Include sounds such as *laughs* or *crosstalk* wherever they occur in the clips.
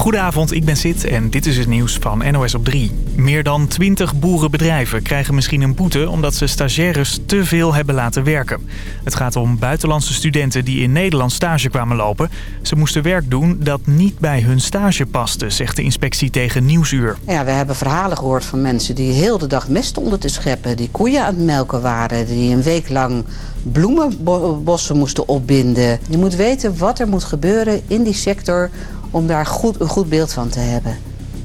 Goedenavond, ik ben Sid en dit is het nieuws van NOS op 3. Meer dan 20 boerenbedrijven krijgen misschien een boete... omdat ze stagiaires te veel hebben laten werken. Het gaat om buitenlandse studenten die in Nederland stage kwamen lopen. Ze moesten werk doen dat niet bij hun stage paste, zegt de inspectie tegen Nieuwsuur. Ja, we hebben verhalen gehoord van mensen die heel de dag mest stonden te scheppen... die koeien aan het melken waren, die een week lang bloemenbossen moesten opbinden. Je moet weten wat er moet gebeuren in die sector om daar goed, een goed beeld van te hebben.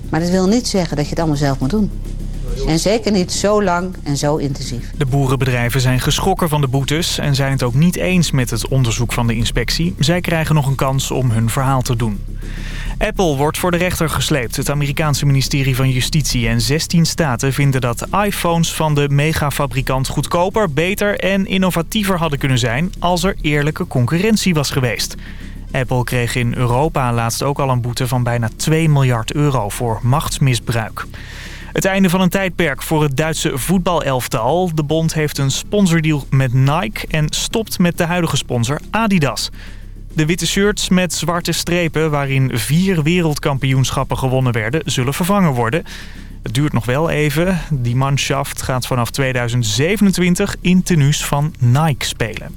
Maar dat wil niet zeggen dat je het allemaal zelf moet doen. En zeker niet zo lang en zo intensief. De boerenbedrijven zijn geschrokken van de boetes en zijn het ook niet eens met het onderzoek van de inspectie. Zij krijgen nog een kans om hun verhaal te doen. Apple wordt voor de rechter gesleept. Het Amerikaanse ministerie van Justitie en 16 staten vinden dat iPhones van de megafabrikant goedkoper, beter en innovatiever hadden kunnen zijn als er eerlijke concurrentie was geweest. Apple kreeg in Europa laatst ook al een boete van bijna 2 miljard euro voor machtsmisbruik. Het einde van een tijdperk voor het Duitse voetbalelftal. De bond heeft een sponsordeal met Nike en stopt met de huidige sponsor Adidas. De witte shirts met zwarte strepen waarin vier wereldkampioenschappen gewonnen werden... zullen vervangen worden. Het duurt nog wel even. Die manschaft gaat vanaf 2027 in tenues van Nike spelen.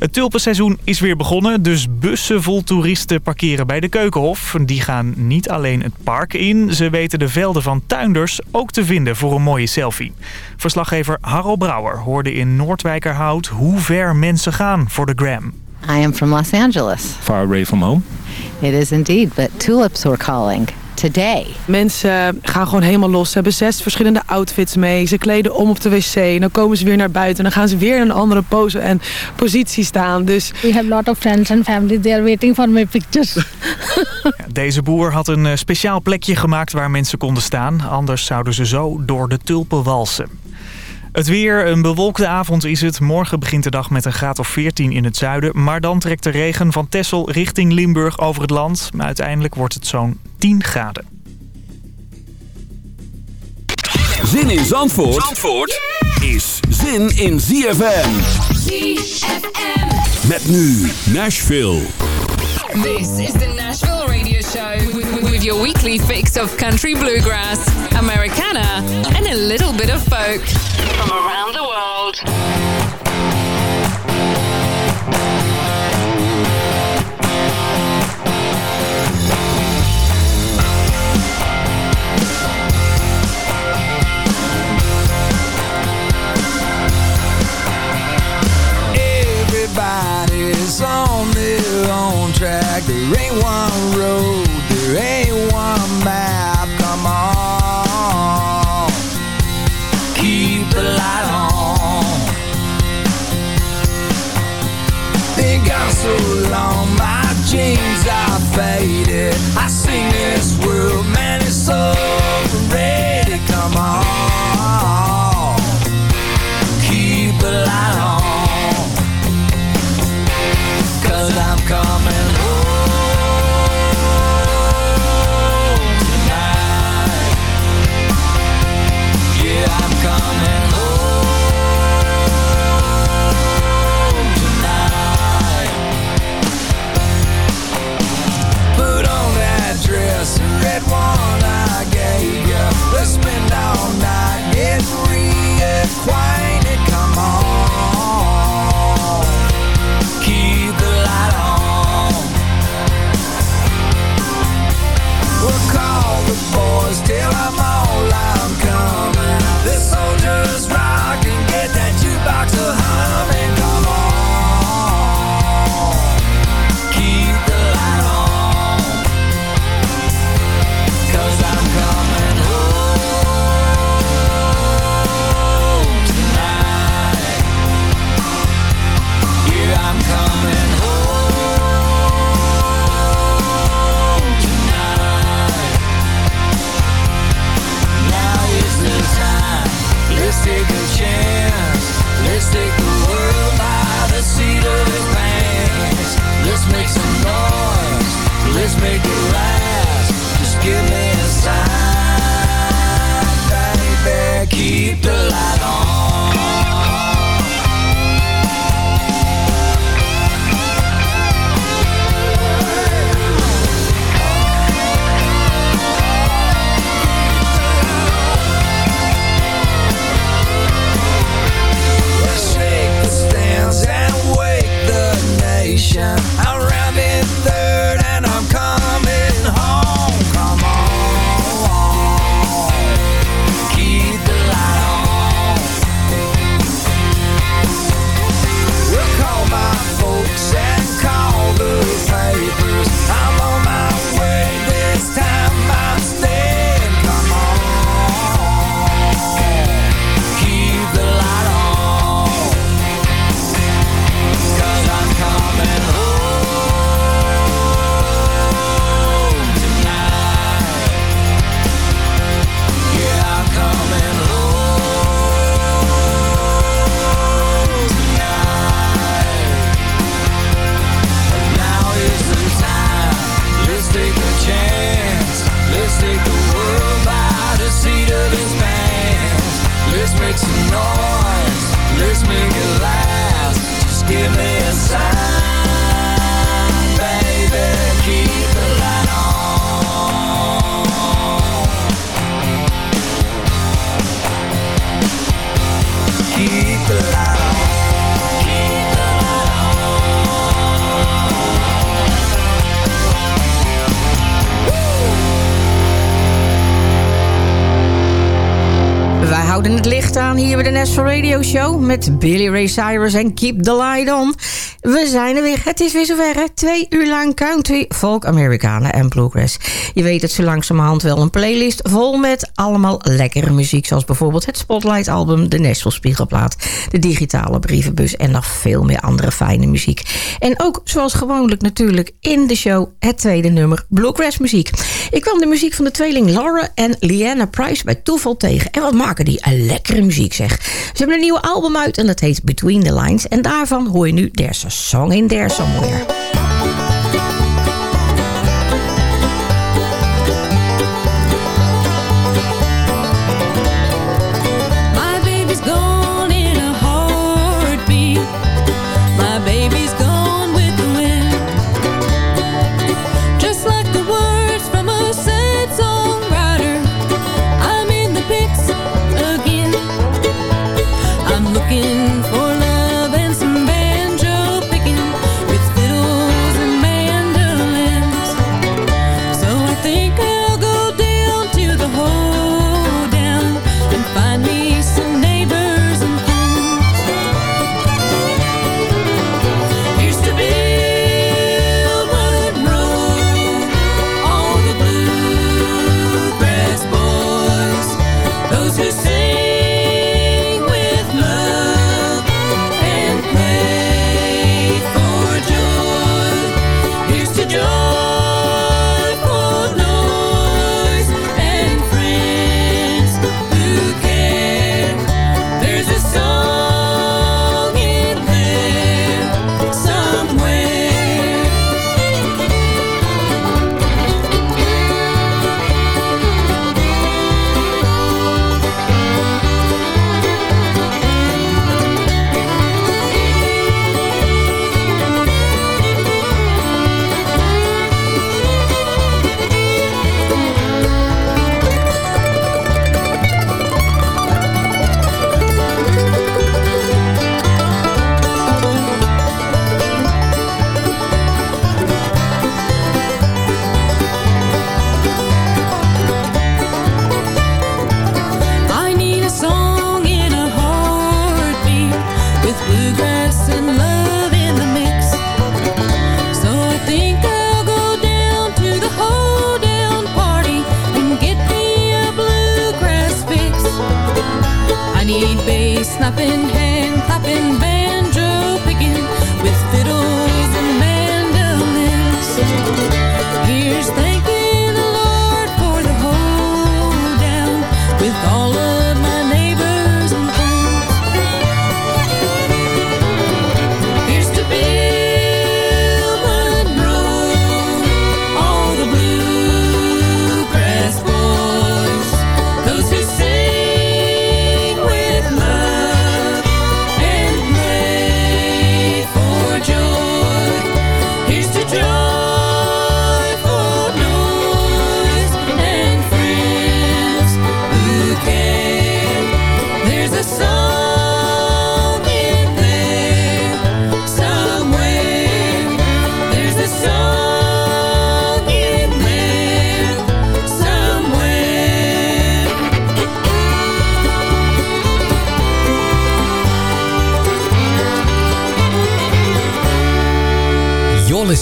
Het tulpenseizoen is weer begonnen, dus bussen vol toeristen parkeren bij de Keukenhof. Die gaan niet alleen het park in, ze weten de velden van tuinders ook te vinden voor een mooie selfie. Verslaggever Harro Brouwer hoorde in Noordwijkerhout hoe ver mensen gaan voor de gram. I am from Los Angeles. Far away from home? It is indeed, but tulips were calling. Today. Mensen gaan gewoon helemaal los. Ze hebben zes verschillende outfits mee. Ze kleden om op de wc. En dan komen ze weer naar buiten. En dan gaan ze weer in een andere pose en positie staan. Dus... We have a lot of friends and family. They are waiting for my pictures. Deze boer had een eh, speciaal plekje gemaakt waar mensen konden staan. Anders zouden ze zo door de tulpen walsen. Het weer, een bewolkte avond is het. Morgen begint de dag met een graad of 14 in het zuiden. Maar dan trekt de regen van Texel richting Limburg over het land. Maar uiteindelijk wordt het zo'n 10 graden. Zin in Zandvoort, Zandvoort is zin in ZFM. ZFM. Met nu Nashville. This is the Nashville Radio Show with your weekly fix of country bluegrass, Americana, and a little bit of folk from around the world. Everybody's on their own track. There ain't one road, there ain't one map. Come on, keep the light on. Been gone so long, my jeans are faded. I sing this world, man, it's overrated. Nashville Radio Show... met Billy Ray Cyrus en Keep the Light On. We zijn er weer. Het is weer zover. Hè? Twee uur lang country, folk, Amerikanen en bluegrass. Je weet het zo langzamerhand wel een playlist vol met allemaal lekkere muziek... zoals bijvoorbeeld het Spotlight-album, de Nashville Spiegelplaat... de digitale brievenbus en nog veel meer andere fijne muziek. En ook, zoals gewoonlijk natuurlijk, in de show het tweede nummer bluegrass muziek. Ik kwam de muziek van de tweeling Laura en Leanna Price bij toeval tegen. En wat maken die lekkere muziek zeg. Ze hebben een nieuwe album uit en dat heet Between the Lines. En daarvan hoor je nu There's a Song in There Somewhere. I bass snapping, hand clapping, banjo picking with fiddles and mandolins. Here's thanking the Lord for the hoedown with all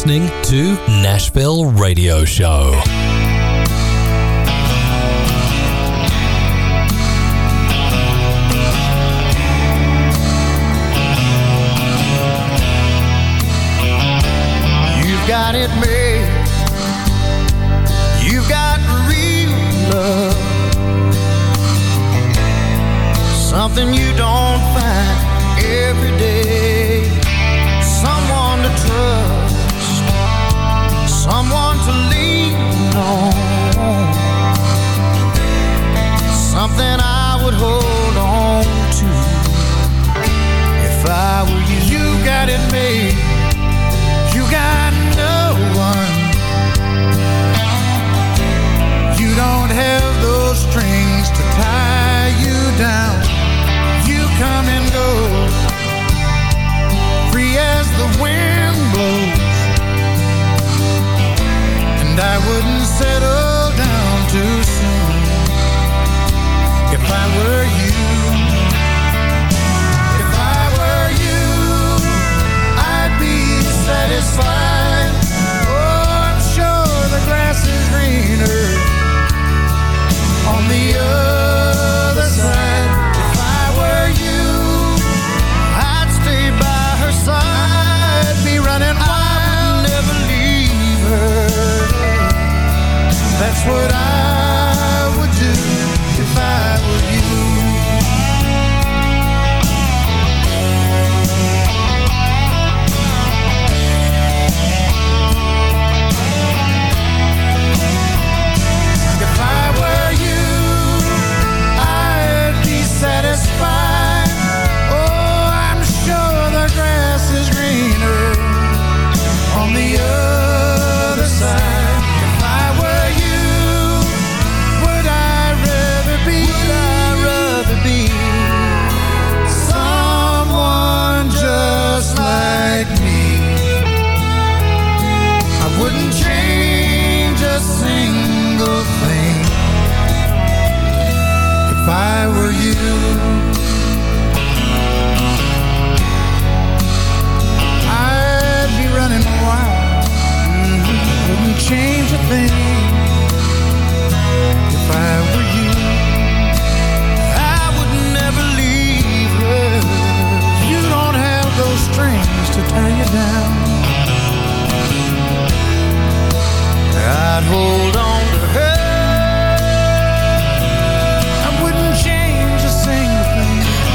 listening to Nashville Radio Show. You've got it made. You've got real love. Something you don't find every day. Something I would hold on to. If I were you, you got it made.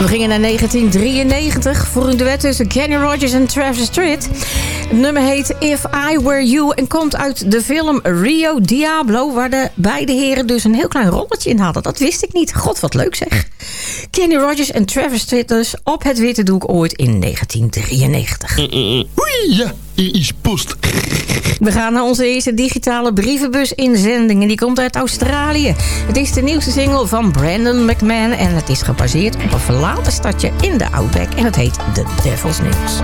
We gingen naar 1993 voor de duet tussen Kenny Rogers en Travis Tritt nummer heet If I Were You en komt uit de film Rio Diablo... waar de beide heren dus een heel klein rolletje in hadden. Dat wist ik niet. God, wat leuk zeg. Kenny Rogers en Travis Twitters op het witte doek ooit in 1993. Mm, mm, mm. Oei, ja, is post. We gaan naar onze eerste digitale brievenbus-inzending. En die komt uit Australië. Het is de nieuwste single van Brandon McMahon. En het is gebaseerd op een verlaten stadje in de Outback. En het heet The Devil's News.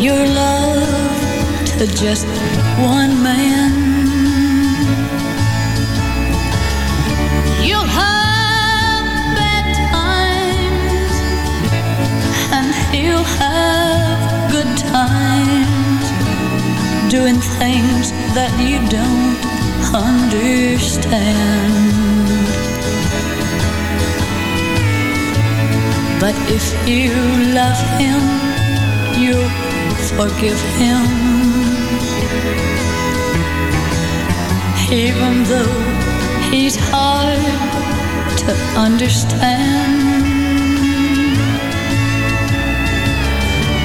your love to just one man. You'll have bad times, and he'll have good times, doing things that you don't understand. But if you love him, you'll forgive him. Even though he's hard to understand.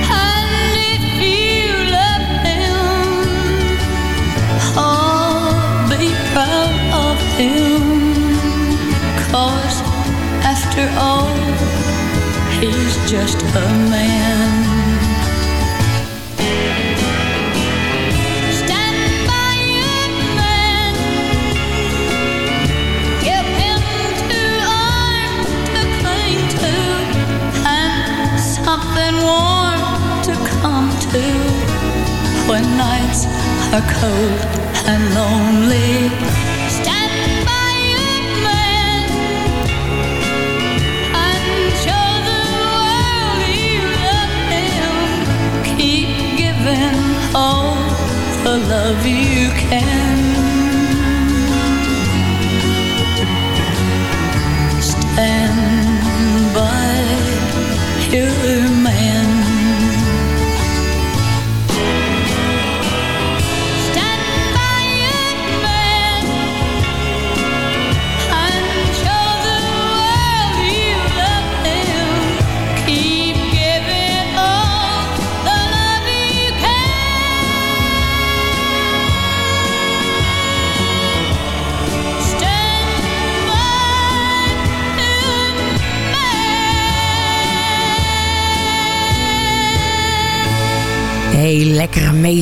And if you love him, be proud of him. Cause after all, he's just a man. Are cold and lonely.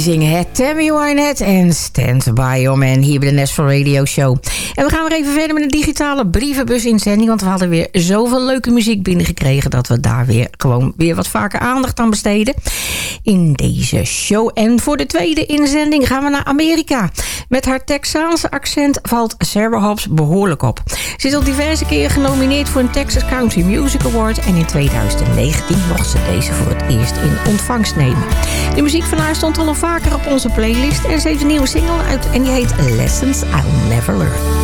Meezingen, hè? Tammy Wynette en Stand By Your Man hier bij de Nashville Radio Show. En we gaan weer even verder met een digitale brievenbus-inzending... want we hadden weer zoveel leuke muziek binnengekregen... dat we daar weer gewoon weer wat vaker aandacht aan besteden in deze show. En voor de tweede inzending gaan we naar Amerika. Met haar Texaanse accent valt Sarah Hobbs behoorlijk op. Ze is al diverse keren genomineerd voor een Texas Country Music Award... en in 2019 mocht ze deze voor het eerst in ontvangst nemen. De muziek van haar stond al vaker op onze playlist... en ze heeft een nieuwe single uit en die heet Lessons I'll Never Learn.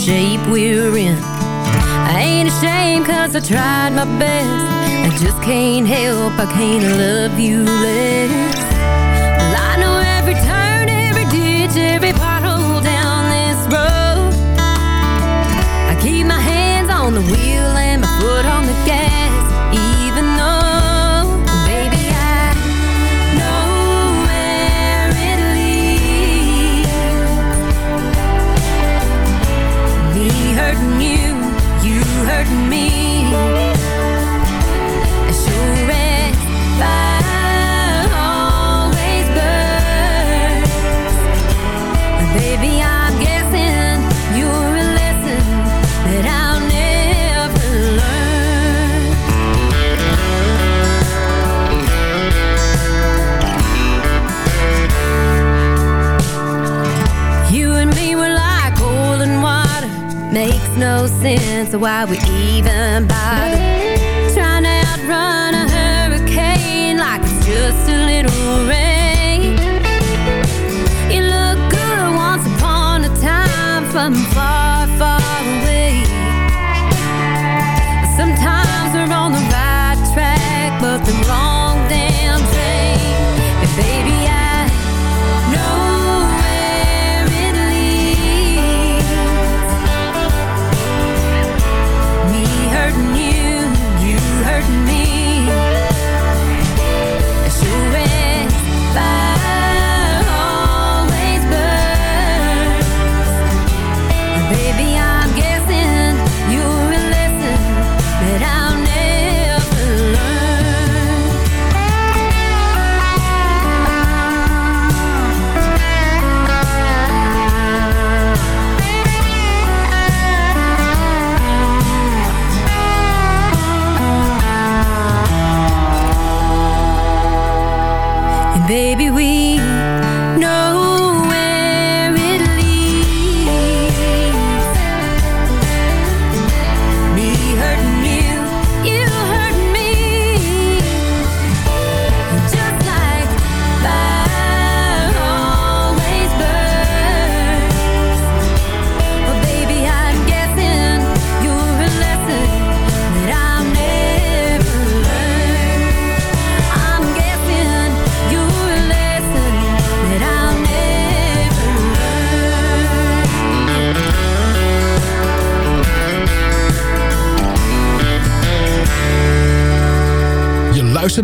Shape we're in. I ain't ashamed cause I tried my best. I just can't help, I can't love you less. No sense why we even bother.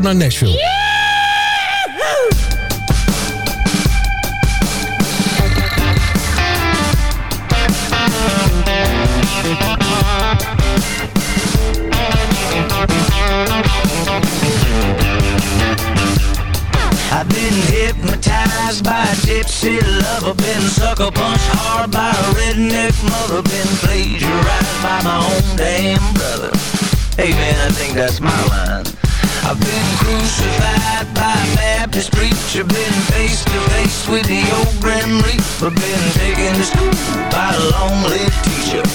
naar Nashville. But been taken to school by a lonely teacher.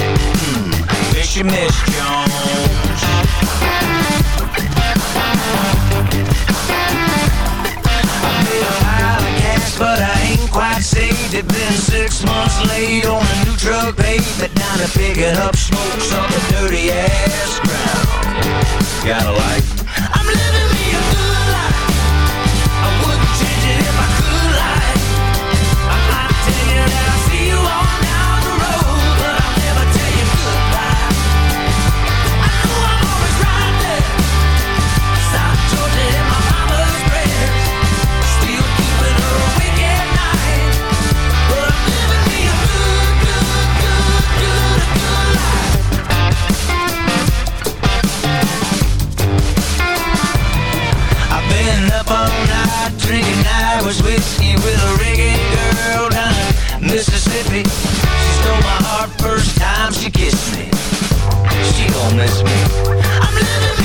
Hmm. Miss you, Miss Jones. I made a pile of gas, but I ain't quite saved It's been six months late on a new truck payment Down to picking up smokes on the dirty ass ground. Gotta like promise me. I'm living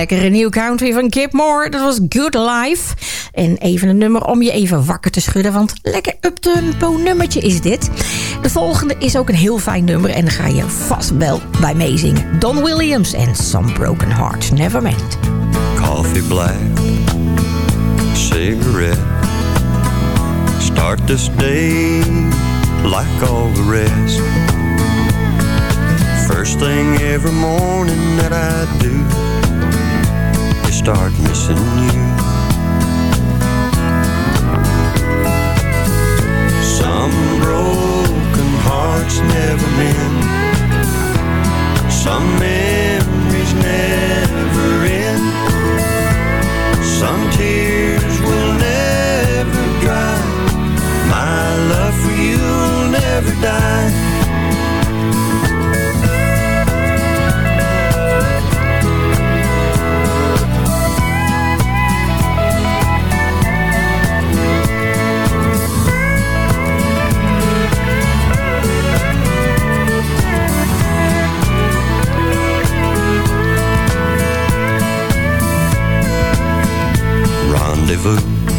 Lekker een nieuw Country van Kip Moore. Dat was Good Life. En even een nummer om je even wakker te schudden. Want lekker up-tempo nummertje is dit. De volgende is ook een heel fijn nummer. En dan ga je vast wel bij meezingen. Don Williams en Some Broken Heart. Nevermind. Coffee black. Cigarette. Start this day like all the rest. First thing every morning that I do start missing you. Some broken hearts never mend. Some memories never end. Some tears will never dry. My love for you will never die. V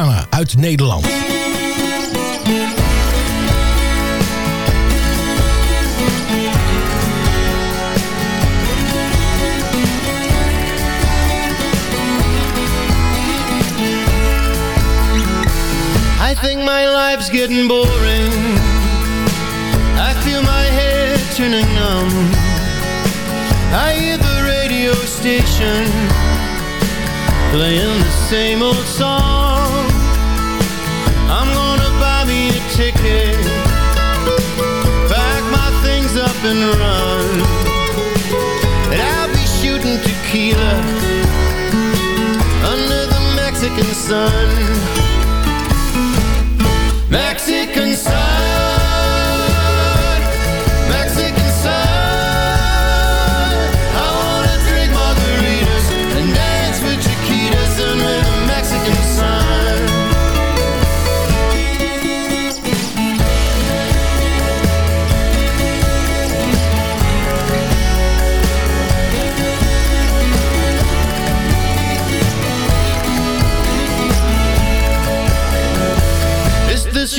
Americana uit Nederland. I think my life's getting boring. I feel my head turning numb. I hear the radio station playing the same old song. And run. And I'll be shooting tequila under the Mexican sun.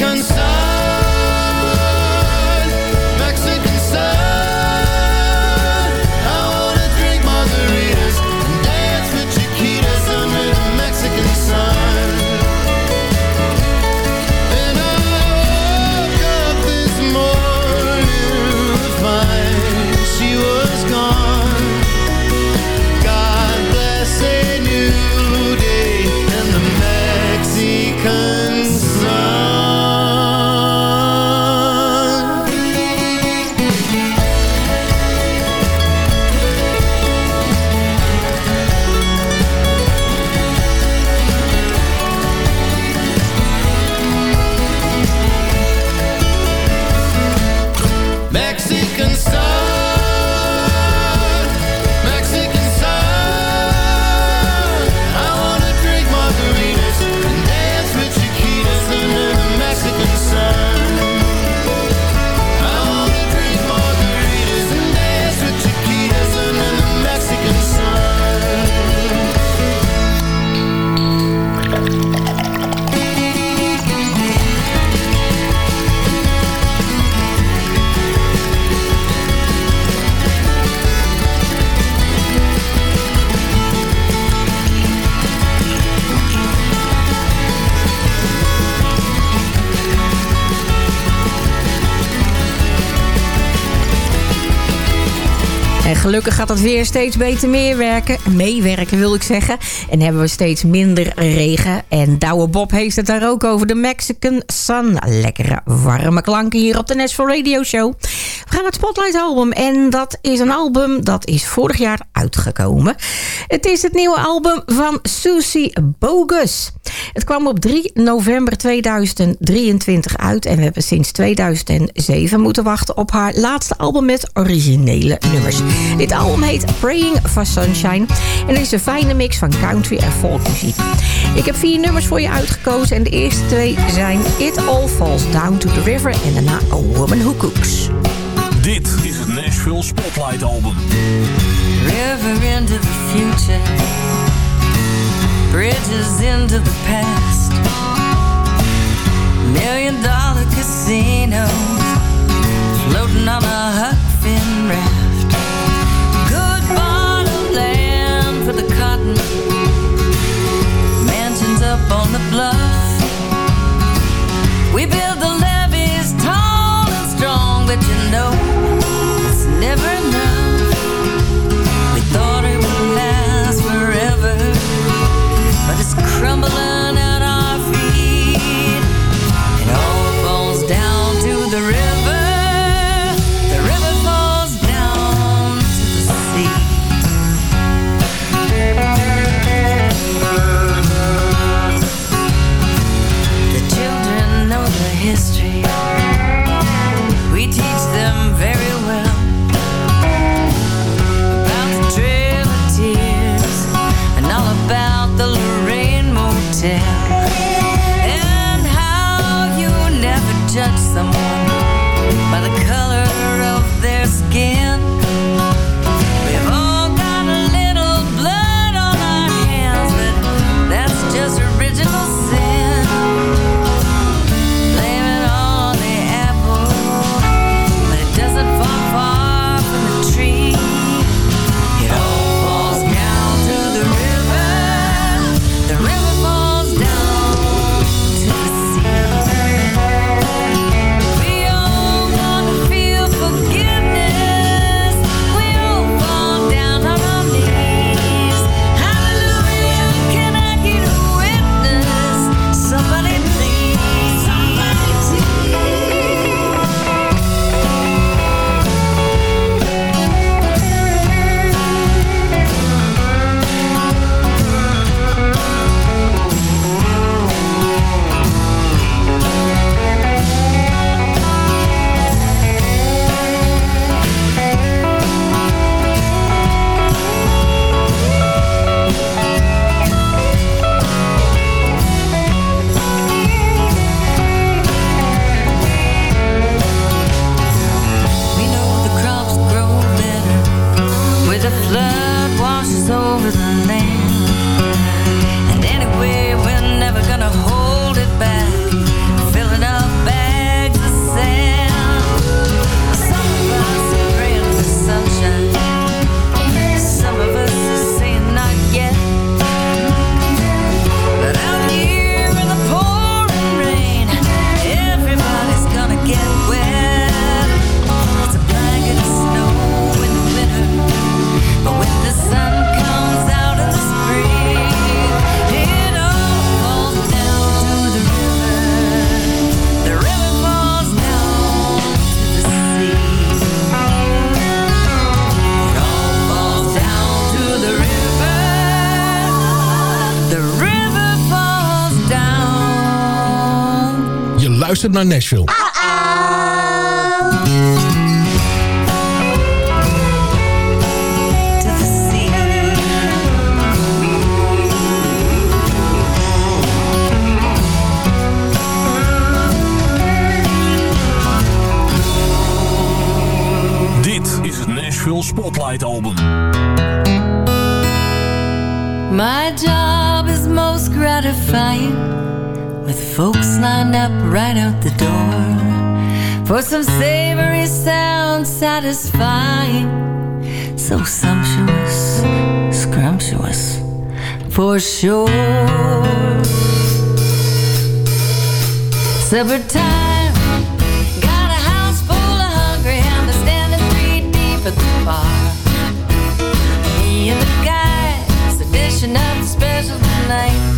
Mexican gelukkig gaat het weer steeds beter meewerken. Meewerken wil ik zeggen. En hebben we steeds minder regen. En Douwe Bob heeft het daar ook over de Mexican Sun. Lekkere warme klanken hier op de Nashville Radio Show. Gaan naar het Spotlight album. En dat is een album dat is vorig jaar uitgekomen. Het is het nieuwe album van Susie Bogus. Het kwam op 3 november 2023 uit. En we hebben sinds 2007 moeten wachten op haar laatste album met originele nummers. Dit album heet Praying for Sunshine. En het is een fijne mix van country en folkmuziek. Ik heb vier nummers voor je uitgekozen. En de eerste twee zijn It All Falls Down to the River. En daarna A Woman Who Cooks. Dit is het Nashville Spotlight Album. River into the future, bridges into the past, million dollar casinos, floating on a Huck raft. Good bottom land for the cotton, mansions up on the bluff. We build the levees tall and strong, but you know crumbling someone luistert naar Nashville. Uh -oh. Spotlight album. My job is most gratifying with folks lined up right out the door for some savory sound satisfying, so sumptuous, scrumptious, for sure. Supper time, got a house full of hungry hounds standing three deep at the bar. Me and the guys are dishing up special tonight.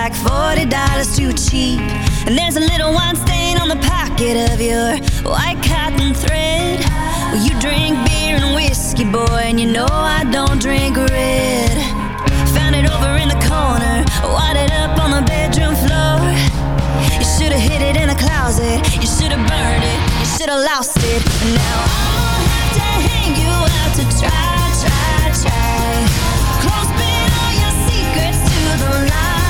like $40 too cheap. And there's a little wine stain on the pocket of your white cotton thread. Well, you drink beer and whiskey, boy, and you know I don't drink red. Found it over in the corner, wadded up on the bedroom floor. You should've hid it in the closet, you should've burned it, you should've lost it. And now I'll have to hang you out to dry, try, try, try Close been all your secrets to the light.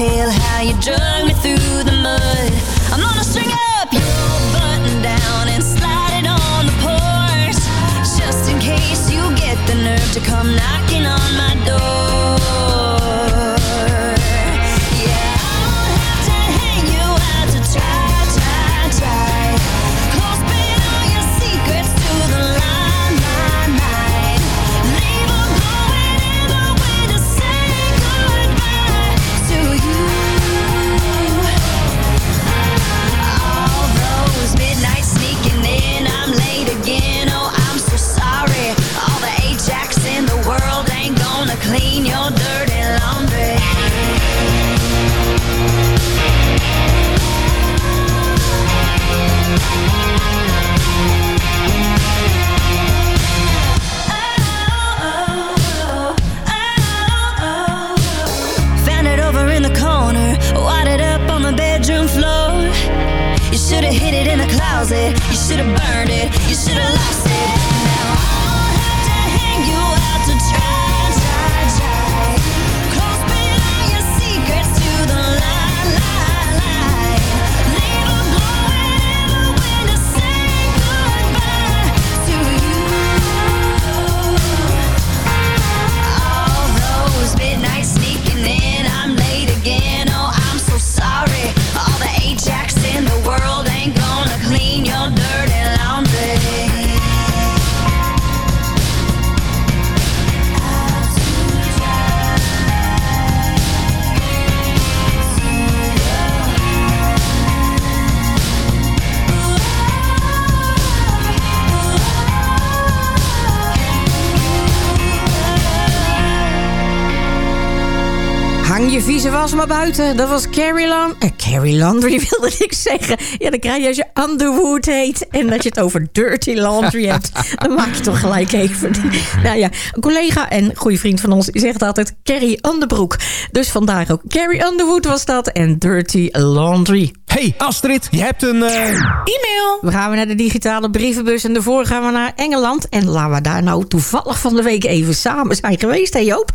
tale how you drug me through the mud. I'm gonna string up your button down and slide it on the porch. Just in case you get the nerve to come knocking on You should have burned it. You should have lost it. Vieze was maar buiten. Dat was Carrie Land... Eh, Carrie Laundry wilde ik zeggen. Ja, dan krijg je als je Underwood heet... en dat je het over Dirty Laundry hebt... dan maak je toch gelijk even... *laughs* nou ja, een collega en goede vriend van ons... zegt altijd Carrie Underbroek. Dus vandaar ook Carrie Underwood was dat... en Dirty Laundry. Hey Astrid, je hebt een... eh, E-mail. We gaan weer naar de digitale brievenbus en daarvoor gaan we naar Engeland. En laten we daar nou toevallig van de week even samen zijn geweest, hè Joop?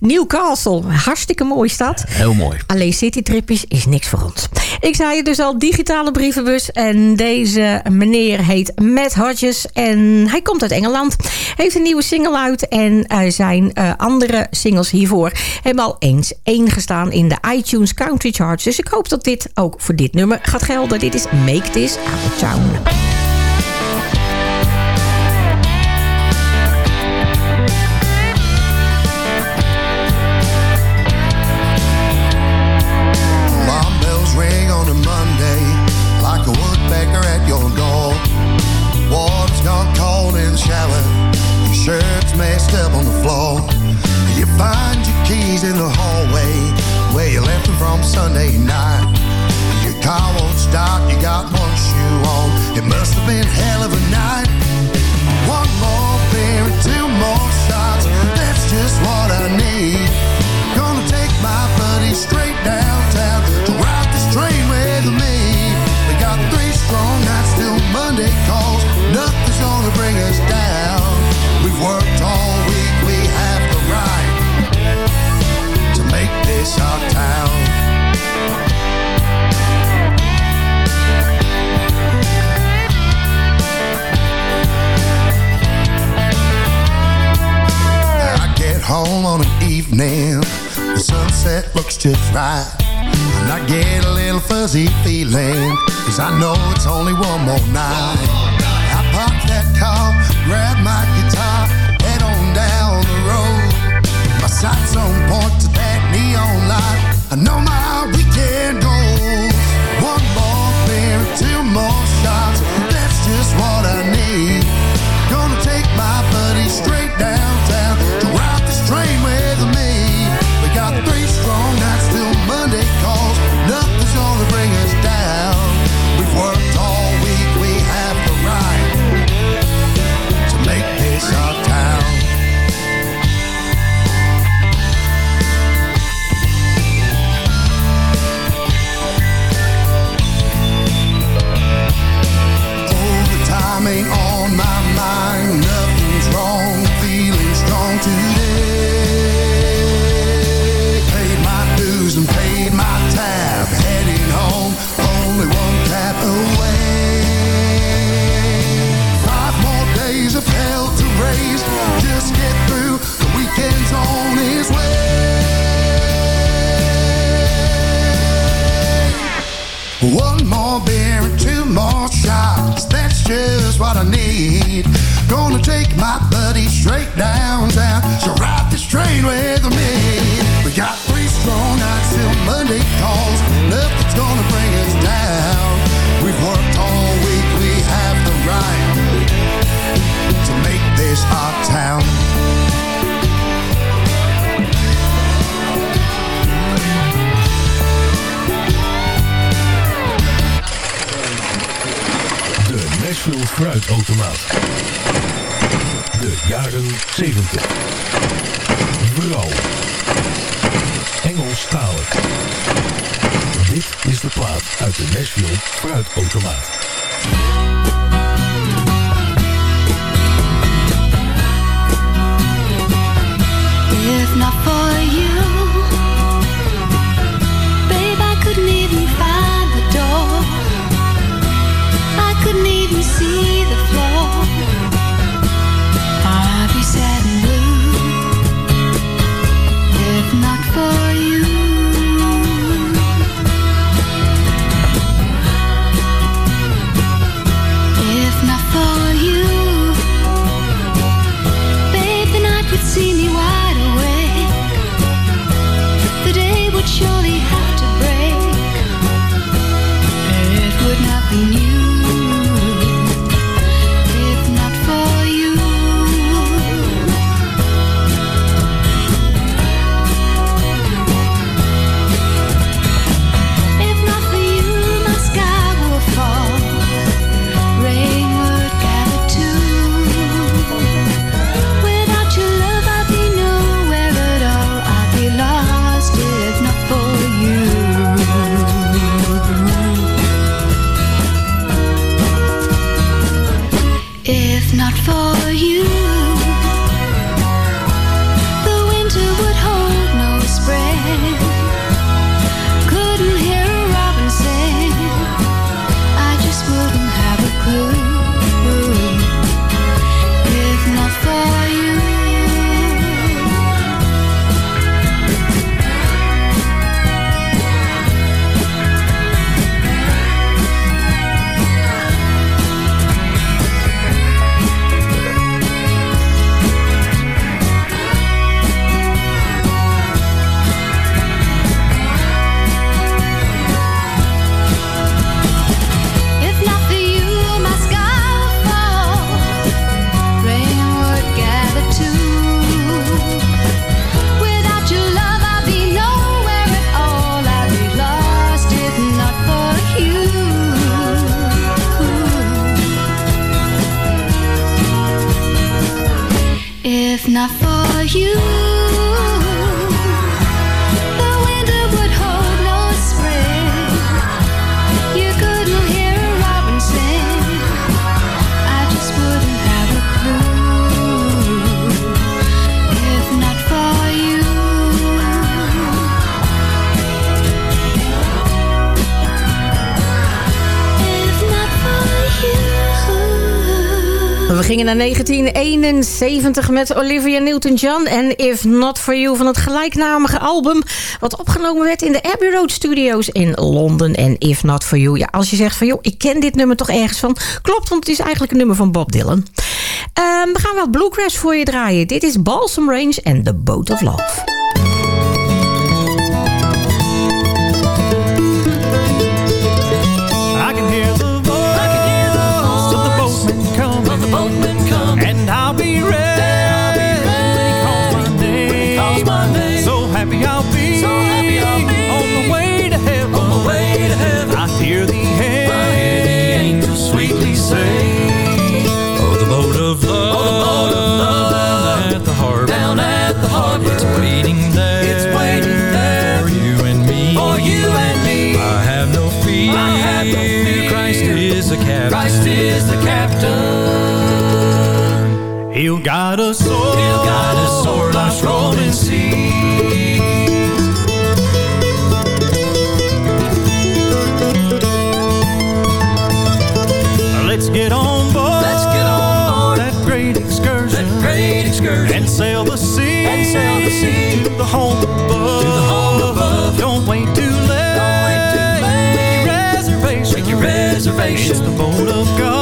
Newcastle, hartstikke mooi stad. Heel mooi. Alleen citytripjes is niks voor ons. Ik zei het dus al, digitale brievenbus. En deze meneer heet Matt Hodges. En hij komt uit Engeland. Heeft een nieuwe single uit. En eh, zijn eh, andere singles hiervoor hebben al eens één gestaan in de iTunes Country Charts. Dus ik hoop dat dit ook voor dit nummer gaat gelden. Dit is Make This Our Town. Evening, the sunset looks just right. And I get a little fuzzy feeling, cause I know it's only one more night. I park that car, grab my guitar, head on down the road. My sights on point to that neon light. I know my if not for you. We gingen naar 1971 met Olivia Newton-John en If Not For You van het gelijknamige album... wat opgenomen werd in de Abbey Road Studios in Londen. En If Not For You, ja, als je zegt van... joh, ik ken dit nummer toch ergens van... klopt, want het is eigenlijk een nummer van Bob Dylan. Ehm, we gaan wel Bluegrass voor je draaien. Dit is Balsam Range en The Boat of Love. Guide us o'er. He'll guide us o'er life's rolling sea. Let's get on board. Let's get on board that great excursion. That great excursion. And sail the sea. And sail the sea to the home above. To the home above. Don't wait too late. Don't wait too late. Make your reservation. Make your reservation. It's the boat of God.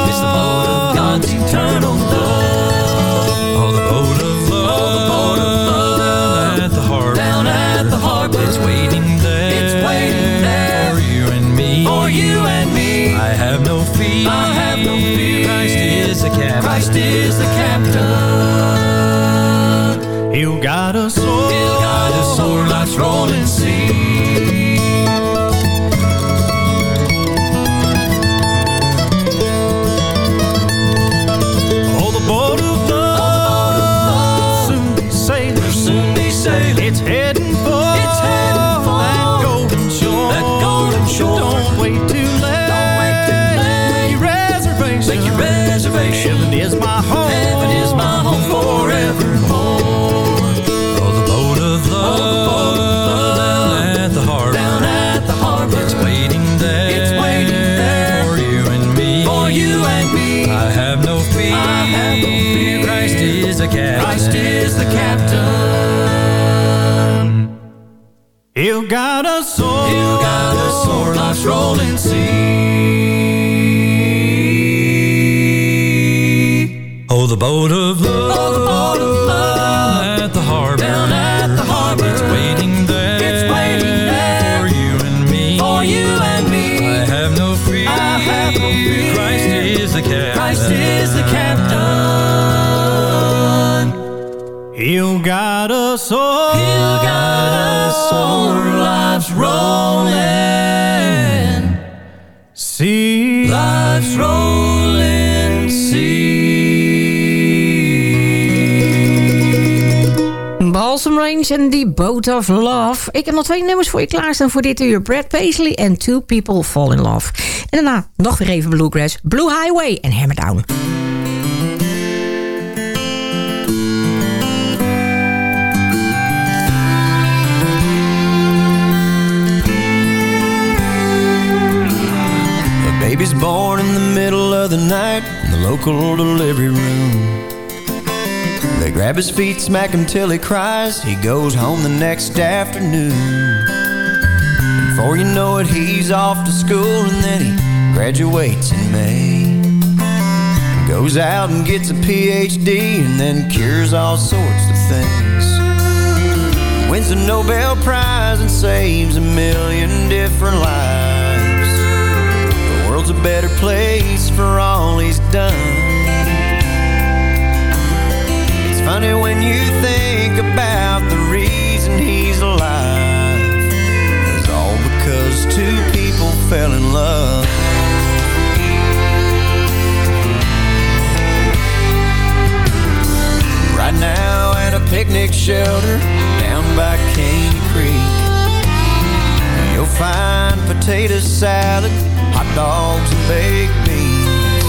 He'll guide us o'er. He'll guide us life's rolling sea. Oh, the boat of love, Oh, the boat of love. at the harbor. Down at the harbor. It's waiting there. It's waiting there. for you and me. For you and me. I have no fear. I have no fear. Christ is the captain. Christ is the captain. He'll guide us o'er. He'll guide us o'er life's rolling sea. Life's rolling sea. Balsam Range en die Boat of Love. Ik heb nog twee nummers voor je klaarstaan voor dit uur. Brad Paisley en Two People Fall in Love. En daarna nog weer even Bluegrass, Blue Highway en Hammer Down. The night in the local delivery room. They grab his feet, smack him till he cries. He goes home the next afternoon. Before you know it, he's off to school and then he graduates in May. Goes out and gets a PhD and then cures all sorts of things. Wins the Nobel Prize and saves a million different lives world's a better place for all he's done. It's funny when you think about the reason he's alive. It's all because two people fell in love. Right now at a picnic shelter down by Cane Creek You'll find potato salad hot dogs and baked beans.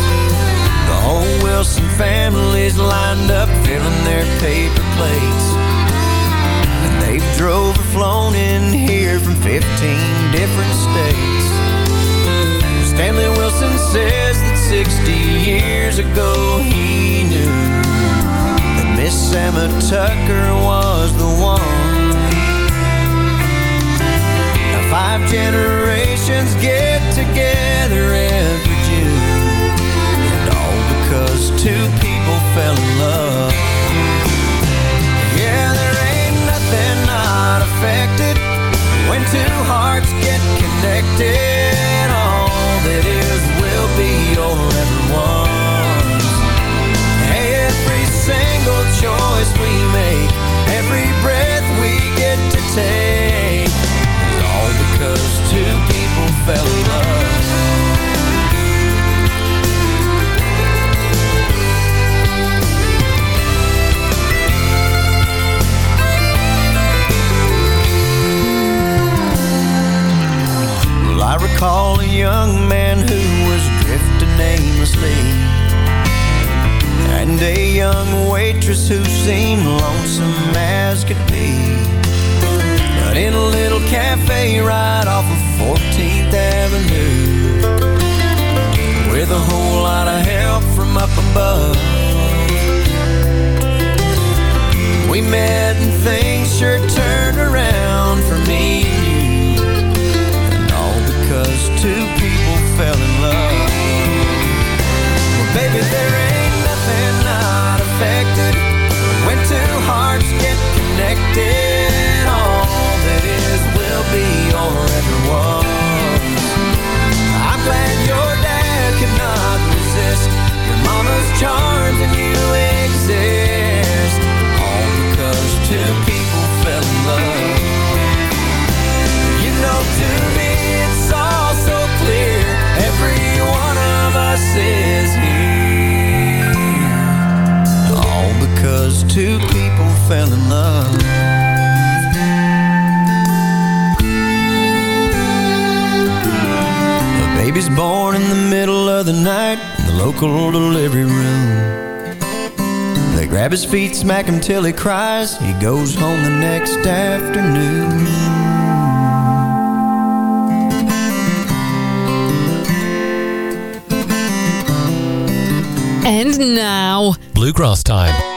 The whole Wilson family's lined up filling their paper plates. And they've drove or flown in here from 15 different states. Stanley Wilson says that 60 years ago he knew that Miss Emma Tucker was the one. Now five generations get fell in love. Yeah, there ain't nothing not affected when two hearts get connected. All that is will be your everyone's. Every single choice we make, every breath we get to take, is all because two people fell in love. Recall a young man who was drifting aimlessly. And a young waitress who seemed lonesome as could be. But in a little cafe right off of 14th Avenue With a whole lot of help from up above We met and things sure turned around Baby there ain't nothing not affected When two hearts get connected. All that is will be your everyone's I'm glad your dad could not resist. Your mama's charms and you exist. All because two people fell in love. You know to me it's all so clear. Every one of us is two people fell in love. A baby's born in the middle of the night In the local delivery room. They grab his feet, smack him till he cries. He goes home the next afternoon. And now, Bluegrass time.